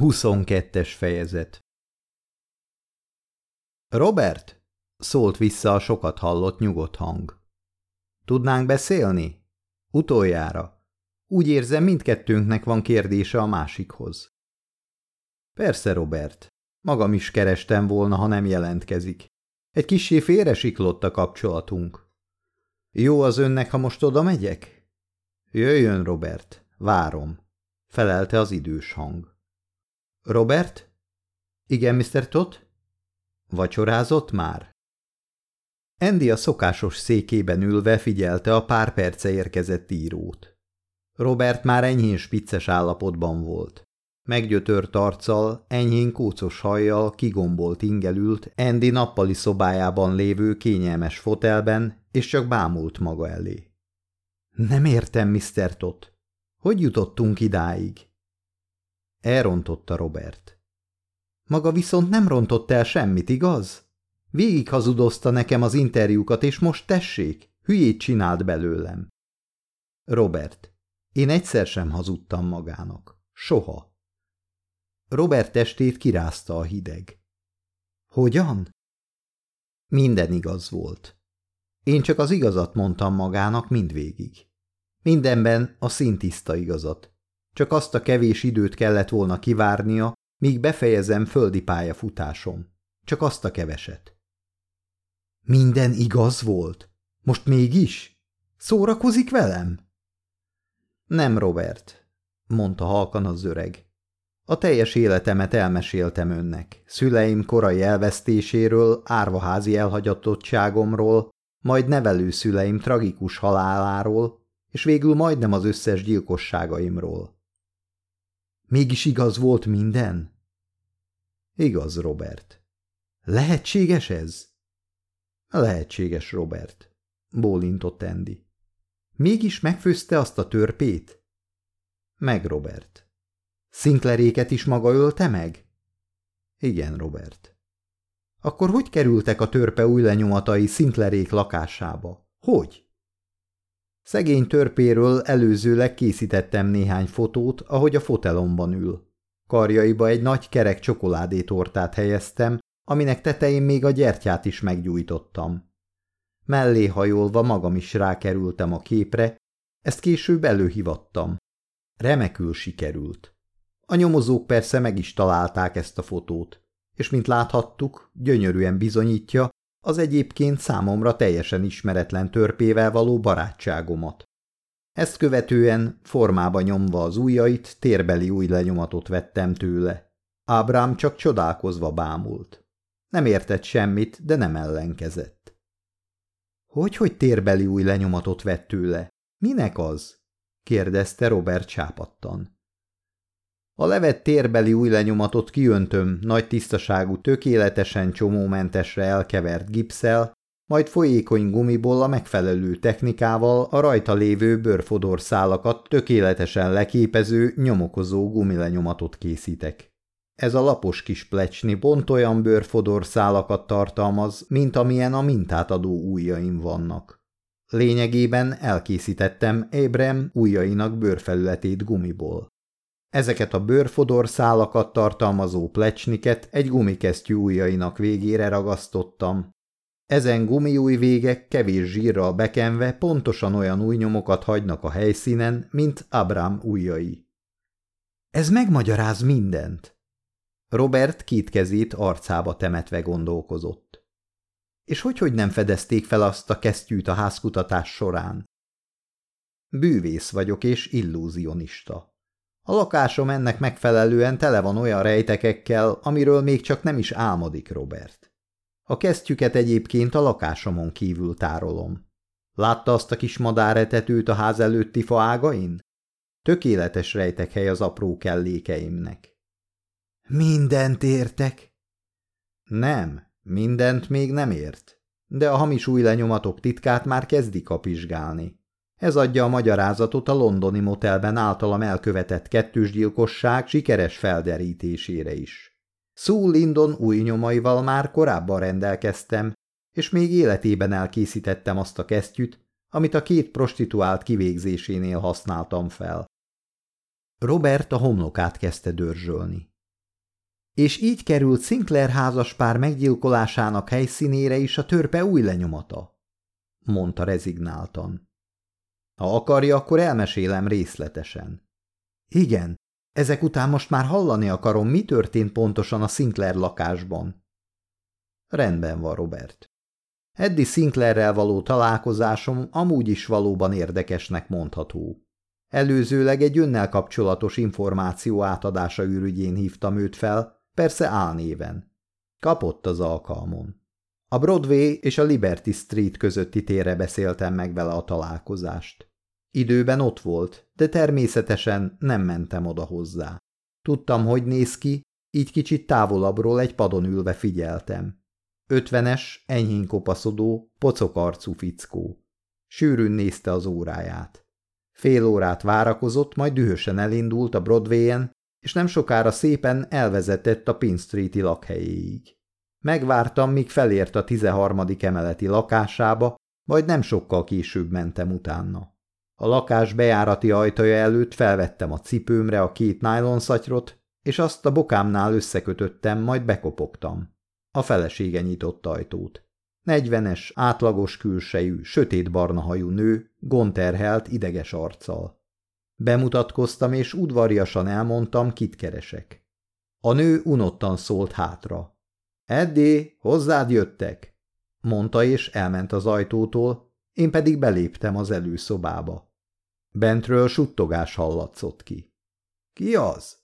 22-es fejezet Robert? szólt vissza a sokat hallott nyugodt hang. Tudnánk beszélni? Utoljára. Úgy érzem, mindkettőnknek van kérdése a másikhoz. Persze, Robert. Magam is kerestem volna, ha nem jelentkezik. Egy kissé félresiklott a kapcsolatunk. Jó az önnek, ha most oda megyek? Jöjjön, Robert. Várom. Felelte az idős hang. Robert? Igen, Mr. Tot? Vacsorázott már? Andy a szokásos székében ülve figyelte a pár perce érkezett írót. Robert már enyhén spicces állapotban volt. Meggyötört arccal, enyhén kócos hajjal, kigombolt ingelült Andy nappali szobájában lévő kényelmes fotelben, és csak bámult maga elé. Nem értem, Mr. Tot. Hogy jutottunk idáig? Elrontotta Robert. Maga viszont nem rontott el semmit, igaz? Végig hazudozta nekem az interjúkat, és most tessék, hülyét csinált belőlem. Robert, én egyszer sem hazudtam magának. Soha. Robert testét kirázta a hideg. Hogyan? Minden igaz volt. Én csak az igazat mondtam magának mindvégig. Mindenben a szintiszta igazat. Csak azt a kevés időt kellett volna kivárnia, míg befejezem földi pályafutásom. Csak azt a keveset. Minden igaz volt? Most mégis? Szórakozik velem? Nem, Robert, mondta halkan az öreg. A teljes életemet elmeséltem önnek, szüleim korai elvesztéséről, árvaházi elhagyatottságomról, majd nevelőszüleim tragikus haláláról, és végül majdnem az összes gyilkosságaimról. Mégis igaz volt minden? Igaz, Robert. Lehetséges ez? Lehetséges, Robert, bólintott Andy. Mégis megfőzte azt a törpét? Meg, Robert. Szinkleréket is maga ölte meg? Igen, Robert. Akkor hogy kerültek a törpe új lenyomatai Sinclairék lakásába? Hogy? Szegény törpéről előzőleg készítettem néhány fotót, ahogy a fotelomban ül. Karjaiba egy nagy kerek csokoládétortát helyeztem, aminek tetején még a gyertyát is meggyújtottam. Mellé hajolva magam is rákerültem a képre, ezt később előhivattam. Remekül sikerült. A nyomozók persze meg is találták ezt a fotót, és mint láthattuk, gyönyörűen bizonyítja, az egyébként számomra teljesen ismeretlen törpével való barátságomat. Ezt követően, formába nyomva az ujjait, térbeli új lenyomatot vettem tőle. Ábrám csak csodálkozva bámult. Nem értett semmit, de nem ellenkezett. Hogy, hogy térbeli új lenyomatot vett tőle? Minek az? kérdezte Robert csápattan. A levett térbeli új lenyomatot kiöntöm nagy tisztaságú, tökéletesen csomómentesre elkevert gipszel, majd folyékony gumiból a megfelelő technikával a rajta lévő bőrfodorszálakat tökéletesen leképező, nyomokozó gumilenyomatot készítek. Ez a lapos kis plecsni pont olyan bőrfodorszálakat tartalmaz, mint amilyen a mintát adó ujjaim vannak. Lényegében elkészítettem Ébrem ujjainak bőrfelületét gumiból. Ezeket a bőrfodor szálakat tartalmazó plecsniket egy gumikesztyű ujjainak végére ragasztottam. Ezen gumiúj végek kevés zsírral bekenve pontosan olyan új nyomokat hagynak a helyszínen, mint Abrám ujjai. Ez megmagyaráz mindent. Robert két kezét arcába temetve gondolkozott. És hogy, hogy nem fedezték fel azt a kesztyűt a házkutatás során? Bűvész vagyok és illúzionista. A lakásom ennek megfelelően tele van olyan rejtekekkel, amiről még csak nem is álmodik Robert. A kesztyüket egyébként a lakásomon kívül tárolom. Látta azt a kis madáretetőt a ház előtti faágain? Tökéletes rejtekhely az apró kellékeimnek. Mindent értek? Nem, mindent még nem ért, de a hamis új lenyomatok titkát már kezdi kapizsgálni. Ez adja a magyarázatot a londoni motelben általam elkövetett kettősgyilkosság sikeres felderítésére is. Sue Lindon új nyomaival már korábban rendelkeztem, és még életében elkészítettem azt a kesztyűt, amit a két prostituált kivégzésénél használtam fel. Robert a homlokát kezdte dörzsölni. És így került Sinclair házaspár meggyilkolásának helyszínére is a törpe új lenyomata, mondta rezignáltan. Ha akarja, akkor elmesélem részletesen. Igen, ezek után most már hallani akarom, mi történt pontosan a Sinclair lakásban. Rendben van, Robert. Eddi Sinclairrel való találkozásom amúgy is valóban érdekesnek mondható. Előzőleg egy önnel kapcsolatos információ átadása ürügyén hívtam őt fel, persze álnéven. Kapott az alkalmon. A Broadway és a Liberty Street közötti térre beszéltem meg vele a találkozást. Időben ott volt, de természetesen nem mentem oda hozzá. Tudtam, hogy néz ki, így kicsit távolabbról egy padon ülve figyeltem. Ötvenes, enyhén kopaszodó, pocokarcú fickó. Sűrűn nézte az óráját. Fél órát várakozott, majd dühösen elindult a Broadway-en, és nem sokára szépen elvezetett a Pin Street-i lakhelyéig. Megvártam, míg felért a 13. emeleti lakásába, majd nem sokkal később mentem utána. A lakás bejárati ajtaja előtt felvettem a cipőmre a két nylonszatyrot, és azt a bokámnál összekötöttem, majd bekopogtam. A felesége nyitott ajtót. Negyvenes, átlagos külsejű, sötétbarna hajú nő, gonterhelt, ideges arccal. Bemutatkoztam, és udvariasan elmondtam, kit keresek. A nő unottan szólt hátra. Eddé, hozzád jöttek, mondta, és elment az ajtótól, én pedig beléptem az előszobába. Bentről suttogás hallatszott ki. Ki az?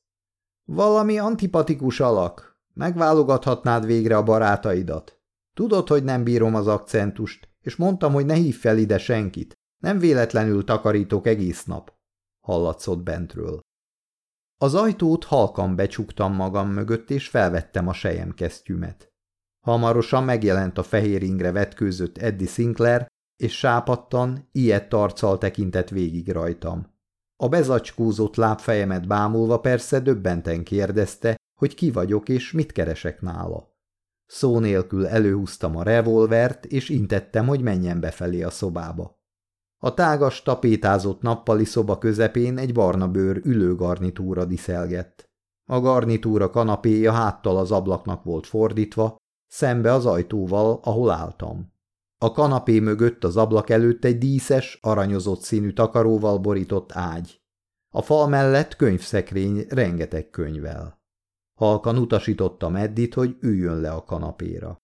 Valami antipatikus alak. Megválogathatnád végre a barátaidat. Tudod, hogy nem bírom az akcentust, és mondtam, hogy ne hív fel ide senkit. Nem véletlenül takarítok egész nap. Hallatszott bentről. Az ajtót halkan becsuktam magam mögött, és felvettem a kesztyümet. Hamarosan megjelent a fehér ingre vetkőzött Eddie Sinclair, és sápattan, ilyet arccal tekintett végig rajtam. A bezacskózott lábfejemet bámulva persze döbbenten kérdezte, hogy ki vagyok és mit keresek nála. Szó nélkül előhúztam a revolvert, és intettem, hogy menjen befelé a szobába. A tágas, tapétázott nappali szoba közepén egy barna bőr ülőgarnitúra diszelgett. A garnitúra kanapéja háttal az ablaknak volt fordítva, szembe az ajtóval, ahol álltam. A kanapé mögött az ablak előtt egy díszes, aranyozott színű takaróval borított ágy. A fal mellett könyvszekrény rengeteg könyvvel. Halkan utasítottam Eddit, hogy üljön le a kanapéra.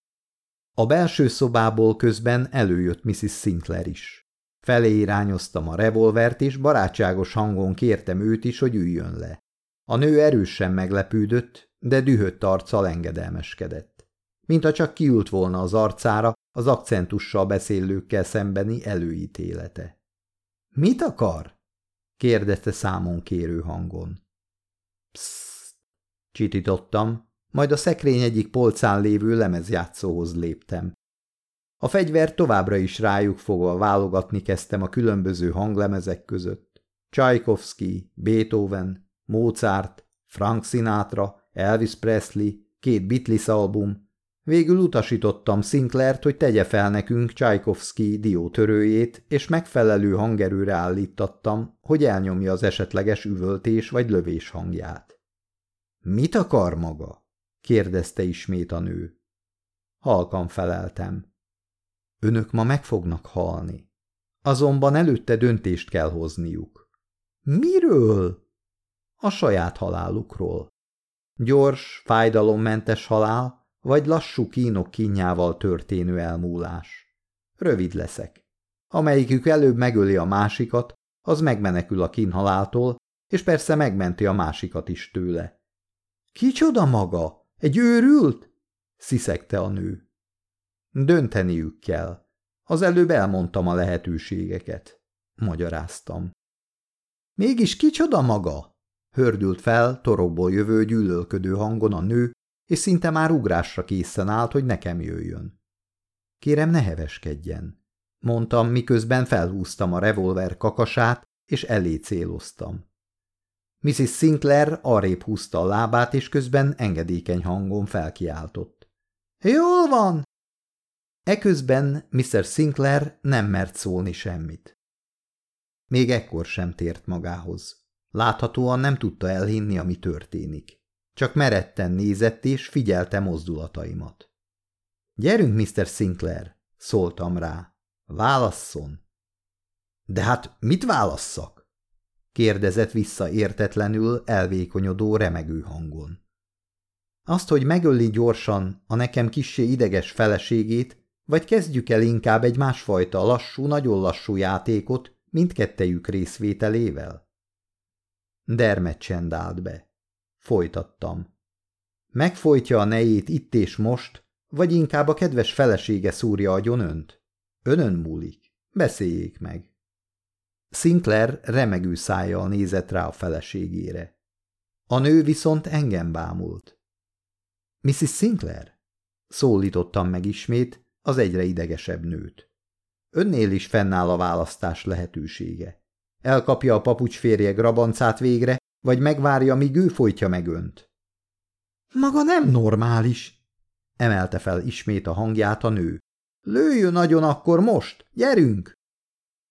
A belső szobából közben előjött Mrs. Sinclair is. Felé irányoztam a revolvert, és barátságos hangon kértem őt is, hogy üljön le. A nő erősen meglepődött, de dühött arccal engedelmeskedett. Mintha csak kiült volna az arcára, az akcentussal beszélőkkel szembeni előítélete. – Mit akar? – kérdezte számon kérő hangon. – Psst! – csitítottam, majd a szekrény egyik polcán lévő lemezjátszóhoz léptem. A fegyvert továbbra is rájuk fogva válogatni kezdtem a különböző hanglemezek között. Csajkovszki, Beethoven, Mozart, Frank Sinatra, Elvis Presley, két Beatles album, Végül utasítottam Sinclair-t, hogy tegye fel nekünk Csajkovszki diótörőjét, és megfelelő hangerőre állítattam, hogy elnyomja az esetleges üvöltés vagy lövés hangját. – Mit akar maga? – kérdezte ismét a nő. Halkan feleltem. – Önök ma meg fognak halni. Azonban előtte döntést kell hozniuk. – Miről? – A saját halálukról. Gyors, fájdalommentes halál, vagy lassú kínok kínjával történő elmúlás. Rövid leszek. Amelyikük előbb megöli a másikat, az megmenekül a kínhaláltól, és persze megmenti a másikat is tőle. Kicsoda maga? Egy őrült? sziszegte a nő. Dönteniük kell. Az előbb elmondtam a lehetőségeket, magyaráztam. Mégis kicsoda maga? hördült fel torokból jövő gyűlölködő hangon a nő, és szinte már ugrásra készen állt, hogy nekem jöjjön. Kérem, ne heveskedjen, mondtam, miközben felhúztam a revolver kakasát, és elé céloztam. Mrs. Sinclair arrébb húzta a lábát, és közben engedékeny hangon felkiáltott. Jól van! Eközben Mr. Sinclair nem mert szólni semmit. Még ekkor sem tért magához. Láthatóan nem tudta elhinni, ami történik. Csak meretten nézett és figyelte mozdulataimat. Gyerünk, Mr. Sinclair, szóltam rá. Válasszon. De hát mit válasszak? kérdezett vissza értetlenül elvékonyodó remegő hangon. Azt, hogy megölli gyorsan a nekem kissé ideges feleségét, vagy kezdjük el inkább egy másfajta lassú, nagyon lassú játékot, mindkettejük részvételével? Dermet csend állt be. Folytattam. Megfojtja a nejét itt és most, vagy inkább a kedves felesége szúrja agyon önt? Önön múlik. Beszéljék meg. Sinclair remegő szájjal nézett rá a feleségére. A nő viszont engem bámult. Mrs. Sinclair? Szólítottam meg ismét az egyre idegesebb nőt. Önnél is fennáll a választás lehetősége. Elkapja a papucsférje grabancát végre, vagy megvárja, míg ő folytja meg önt. Maga nem normális, emelte fel ismét a hangját a nő. Lőjön nagyon akkor most, gyerünk!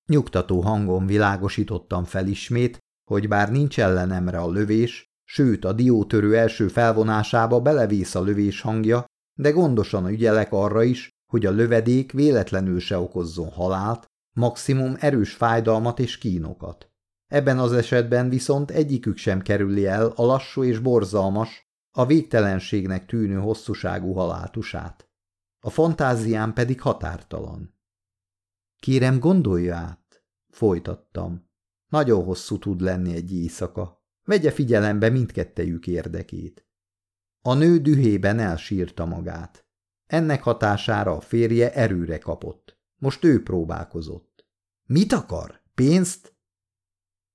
Nyugtató hangon világosítottam fel ismét, hogy bár nincs ellenemre a lövés, sőt a diótörő első felvonásába belevész a lövés hangja, de gondosan ügyelek arra is, hogy a lövedék véletlenül se okozzon halált, maximum erős fájdalmat és kínokat. Ebben az esetben viszont egyikük sem kerüli el a lassú és borzalmas, a végtelenségnek tűnő hosszúságú haláltusát. A fantáziám pedig határtalan. Kérem, gondolja át, folytattam. Nagyon hosszú tud lenni egy éjszaka. Vegye figyelembe mindkettejük érdekét. A nő dühében elsírta magát. Ennek hatására a férje erőre kapott. Most ő próbálkozott. Mit akar? Pénzt?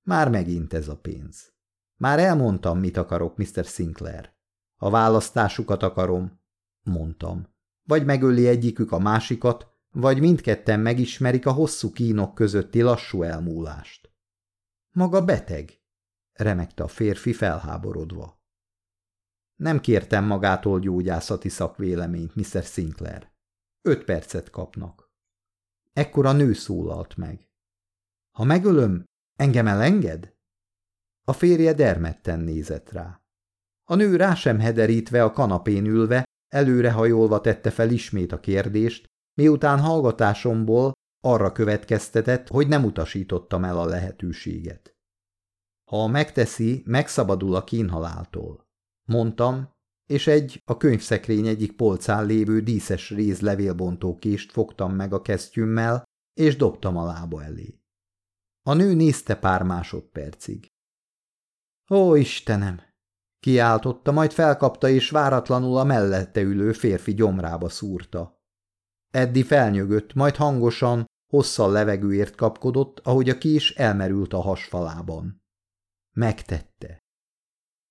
Már megint ez a pénz. Már elmondtam, mit akarok, Mr. Sinclair. A választásukat akarom, mondtam. Vagy megöli egyikük a másikat, vagy mindketten megismerik a hosszú kínok közötti lassú elmúlást. Maga beteg, remekte a férfi felháborodva. Nem kértem magától gyógyászati szakvéleményt, Mr. Sinclair. Öt percet kapnak. Ekkor a nő szólalt meg. Ha megölöm, engem elenged? A férje dermedten nézett rá. A nő rá sem hederítve a kanapén ülve, előrehajolva tette fel ismét a kérdést, miután hallgatásomból arra következtetett, hogy nem utasítottam el a lehetőséget. Ha megteszi, megszabadul a kínhaláltól. Mondtam, és egy a könyvszekrény egyik polcán lévő díszes réz levélbontókést fogtam meg a kesztyűmmel, és dobtam a lába elé. A nő nézte pár másodpercig. Ó, Istenem! Kiáltotta, majd felkapta és váratlanul a mellette ülő férfi gyomrába szúrta. Eddi felnyögött, majd hangosan, hosszal levegőért kapkodott, ahogy a kés elmerült a hasfalában. Megtette.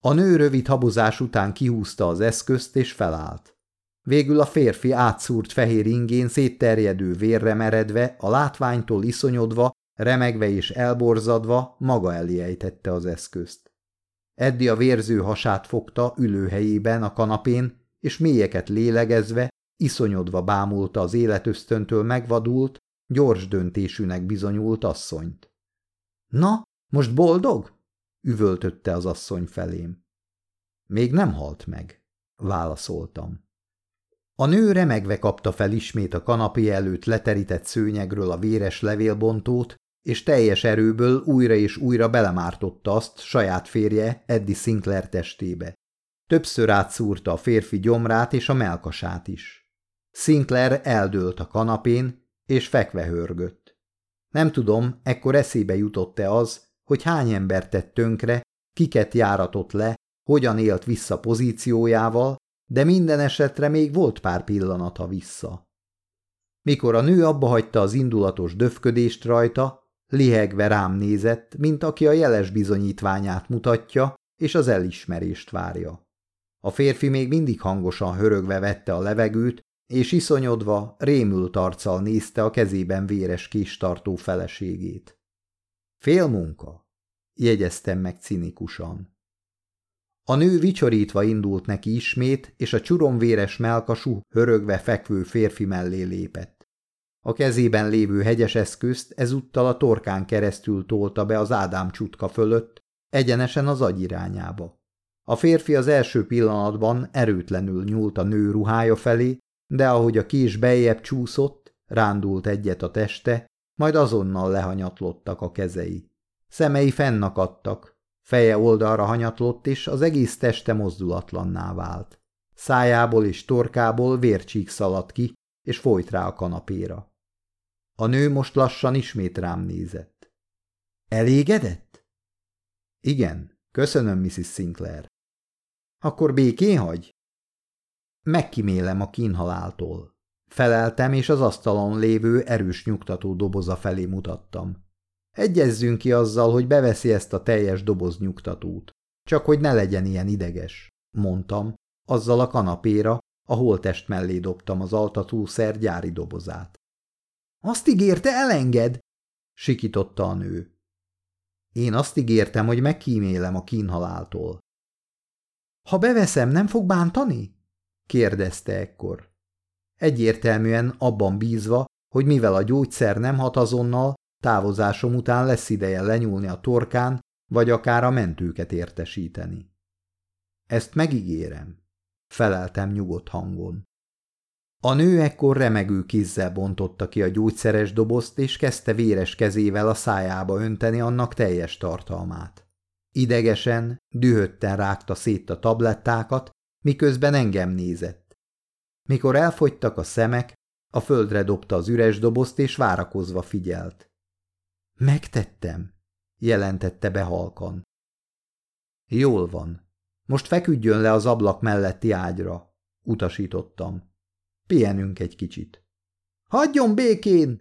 A nő rövid habozás után kihúzta az eszközt és felállt. Végül a férfi átszúrt fehér ingén szétterjedő vérre meredve, a látványtól iszonyodva, remegve és elborzadva maga elé az eszközt. Eddi a vérző hasát fogta ülőhelyében a kanapén, és mélyeket lélegezve, iszonyodva bámulta az életösztöntől megvadult, gyors döntésűnek bizonyult asszonyt. – Na, most boldog? – üvöltötte az asszony felém. – Még nem halt meg – válaszoltam. A nő remegve kapta fel ismét a kanapé előtt leterített szőnyegről a véres levélbontót, és teljes erőből újra és újra belemártotta azt saját férje Eddie Sinclair testébe. Többször átszúrta a férfi gyomrát és a melkasát is. Sinclair eldőlt a kanapén, és fekve hörgött. Nem tudom, ekkor eszébe jutott-e az, hogy hány ember tett tönkre, kiket járatott le, hogyan élt vissza pozíciójával, de minden esetre még volt pár pillanata vissza. Mikor a nő abbahagyta az indulatos döfködést rajta, Lihegve rám nézett, mint aki a jeles bizonyítványát mutatja, és az elismerést várja. A férfi még mindig hangosan hörögve vette a levegőt, és iszonyodva, rémült arccal nézte a kezében véres kistartó feleségét. Fél munka, jegyeztem meg cinikusan. A nő vicsorítva indult neki ismét, és a csuromvéres melkasú, hörögve fekvő férfi mellé lépett. A kezében lévő hegyes eszközt ezúttal a torkán keresztül tolta be az Ádám csutka fölött, egyenesen az agy irányába. A férfi az első pillanatban erőtlenül nyúlt a nő ruhája felé, de ahogy a kés beljebb csúszott, rándult egyet a teste, majd azonnal lehanyatlottak a kezei. Szemei fennakadtak, feje oldalra hanyatlott, és az egész teste mozdulatlanná vált. Szájából és torkából vércsík szaladt ki, és folyt rá a kanapéra. A nő most lassan ismét rám nézett. Elégedett? Igen, köszönöm, Mrs. Sinclair. Akkor békén hagy? Megkimélem a kínhaláltól. Feleltem, és az asztalon lévő erős nyugtató doboza felé mutattam. Egyezzünk ki azzal, hogy beveszi ezt a teljes doboz nyugtatót. Csak hogy ne legyen ilyen ideges, mondtam, azzal a kanapéra, a holtest mellé dobtam az altatószer gyári dobozát. Azt ígérte, elenged! sikította a nő. Én azt ígértem, hogy megkímélem a kínhaláltól. Ha beveszem, nem fog bántani? kérdezte ekkor. Egyértelműen abban bízva, hogy mivel a gyógyszer nem hat azonnal, távozásom után lesz ideje lenyúlni a torkán, vagy akár a mentőket értesíteni. Ezt megígérem, feleltem nyugodt hangon. A nő ekkor remegő kézzel bontotta ki a gyógyszeres dobozt, és kezdte véres kezével a szájába önteni annak teljes tartalmát. Idegesen, dühötten rágta szét a tablettákat, miközben engem nézett. Mikor elfogytak a szemek, a földre dobta az üres dobozt, és várakozva figyelt. Megtettem, jelentette be. Jól van. Most feküdjön le az ablak melletti ágyra, utasítottam. Pihenünk egy kicsit. Hagyjon békén!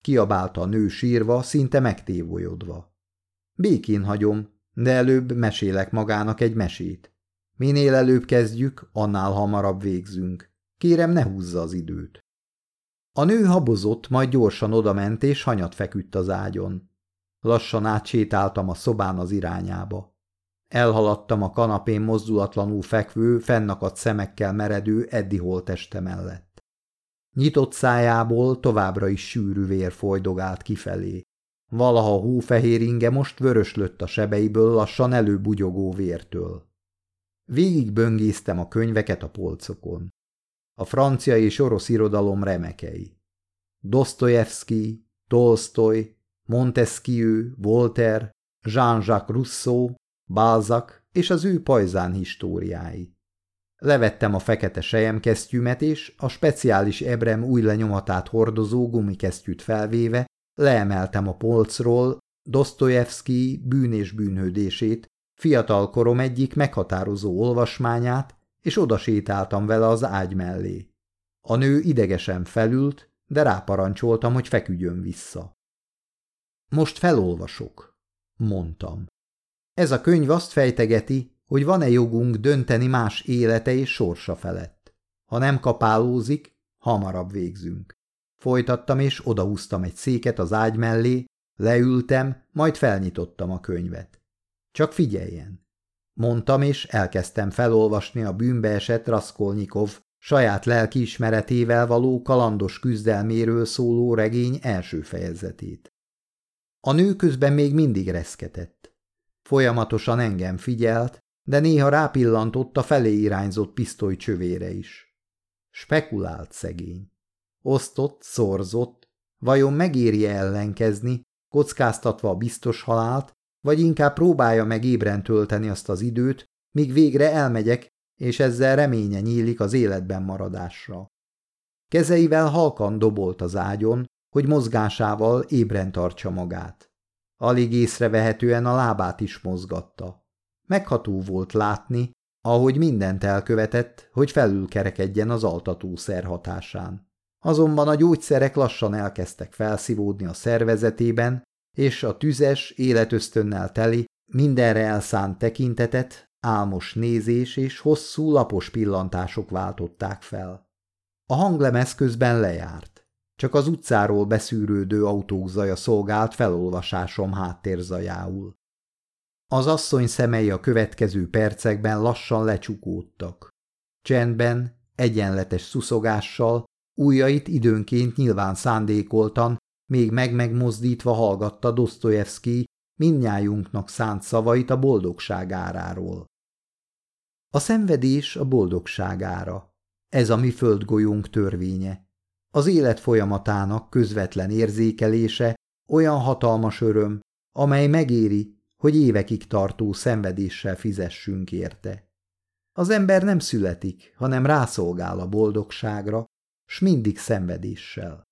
kiabálta a nő sírva, szinte megtévolyodva. Békén hagyom, de előbb mesélek magának egy mesét. Minél előbb kezdjük, annál hamarabb végzünk. Kérem, ne húzza az időt. A nő habozott, majd gyorsan odament és hanyat feküdt az ágyon. Lassan átsétáltam a szobán az irányába. Elhaladtam a kanapén mozdulatlanul fekvő, fennakadt szemekkel meredő Eddi holteste mellett. Nyitott szájából továbbra is sűrű vér folydogált kifelé. Valaha hófehér inge most vöröslött a sebeiből lassan előbugyogó vértől. Végig böngésztem a könyveket a polcokon. A francia és orosz irodalom remekei. Dostoyevsky, Tolstoy, Montesquieu, Voltaire, Jean-Jacques Rousseau, Balzac és az ő pajzán históriái. Levettem a fekete sejemkesztyűmet, és a speciális ebrem új lenyomatát hordozó gumikesztyűt felvéve leemeltem a polcról Dostoyevsky bűn és bűnhődését, fiatal korom egyik meghatározó olvasmányát, és odasétáltam vele az ágy mellé. A nő idegesen felült, de ráparancsoltam, hogy feküdjön vissza. Most felolvasok, mondtam. Ez a könyv azt fejtegeti, hogy van-e jogunk dönteni más élete és sorsa felett. Ha nem kapálózik, hamarabb végzünk. Folytattam, és odahúztam egy széket az ágy mellé, leültem, majd felnyitottam a könyvet. Csak figyeljen! Mondtam, és elkezdtem felolvasni a bűnbeesett Raskolnikov saját lelkiismeretével való kalandos küzdelméről szóló regény első fejezetét. A nő közben még mindig reszketett. Folyamatosan engem figyelt, de néha rápillantott a felé irányzott pisztoly csövére is. Spekulált szegény. Osztott, szorzott, vajon megéri ellenkezni, kockáztatva a biztos halált, vagy inkább próbálja meg ébren tölteni azt az időt, míg végre elmegyek, és ezzel reménye nyílik az életben maradásra. Kezeivel halkan dobolt az ágyon, hogy mozgásával ébren tartsa magát. Alig észrevehetően a lábát is mozgatta. Megható volt látni, ahogy mindent elkövetett, hogy felülkerekedjen az altatószer hatásán. Azonban a gyógyszerek lassan elkezdtek felszívódni a szervezetében, és a tüzes, életösztönnel teli, mindenre elszánt tekintetet, álmos nézés és hosszú, lapos pillantások váltották fel. A hanglemez közben lejárt. Csak az utcáról beszűrődő autók zaja szolgált felolvasásom háttérzajául. Az asszony szemei a következő percekben lassan lecsukódtak. Csendben, egyenletes szuszogással, ujjait időnként nyilván szándékoltan, még meg-megmozdítva hallgatta Dostoyevsky mindnyájunknak szánt szavait a boldogság áráról. A szenvedés a boldogságára. Ez a mi földgolyónk törvénye. Az élet folyamatának közvetlen érzékelése olyan hatalmas öröm, amely megéri, hogy évekig tartó szenvedéssel fizessünk érte. Az ember nem születik, hanem rászolgál a boldogságra, s mindig szenvedéssel.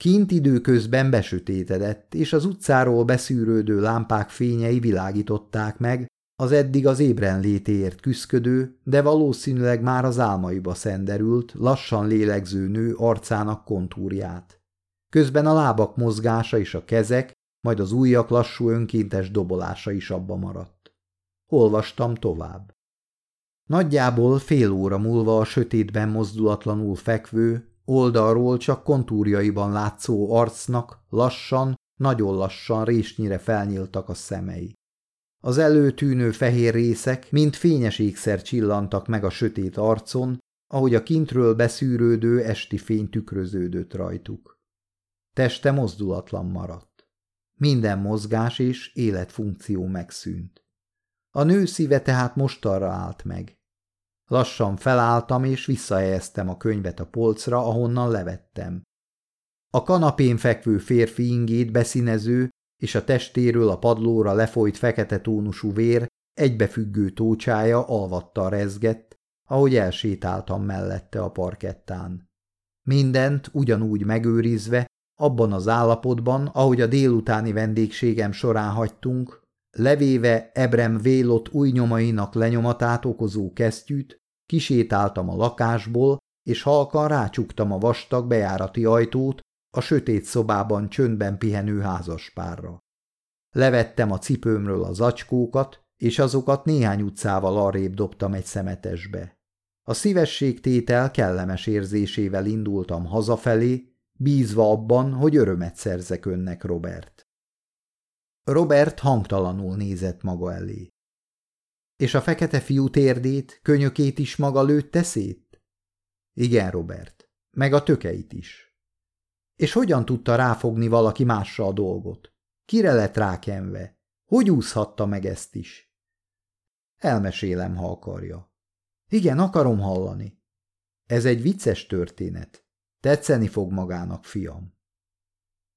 Kint időközben besötétedett, és az utcáról beszűrődő lámpák fényei világították meg az eddig az ébren létéért küszködő, de valószínűleg már az álmaiba szenderült, lassan lélegző nő arcának kontúrját. Közben a lábak mozgása és a kezek, majd az ujjak lassú önkéntes dobolása is abba maradt. Olvastam tovább. Nagyjából fél óra múlva a sötétben mozdulatlanul fekvő, oldalról csak kontúrjaiban látszó arcnak lassan, nagyon lassan résnyire felnyíltak a szemei. Az előtűnő fehér részek, mint fényes ékszer csillantak meg a sötét arcon, ahogy a kintről beszűrődő esti fény tükröződött rajtuk. Teste mozdulatlan maradt. Minden mozgás és életfunkció megszűnt. A nő szíve tehát most arra állt meg. Lassan felálltam, és visszahelyeztem a könyvet a polcra, ahonnan levettem. A kanapén fekvő férfi ingét beszínező, és a testéről a padlóra lefolyt fekete tónusú vér egybefüggő tócsája alvatta rezgett, ahogy elsétáltam mellette a parkettán. Mindent ugyanúgy megőrizve, abban az állapotban, ahogy a délutáni vendégségem során hagytunk, levéve Ebrem vélott új nyomainak lenyomatát okozó kesztyűt, kisétáltam a lakásból, és halkan rácsuktam a vastag bejárati ajtót a sötét szobában csöndben pihenő házaspárra. Levettem a cipőmről az acskókat, és azokat néhány utcával arrébb dobtam egy szemetesbe. A szívességtétel kellemes érzésével indultam hazafelé, bízva abban, hogy örömet szerzek önnek, Robert. Robert hangtalanul nézett maga elé. És a fekete fiú térdét, könyökét is maga lőtte szét? Igen, Robert, meg a tökeit is. És hogyan tudta ráfogni valaki másra a dolgot? Kire lett rákenve? Hogy úszhatta meg ezt is? Elmesélem, ha akarja. Igen, akarom hallani. Ez egy vicces történet. Tetszeni fog magának, fiam.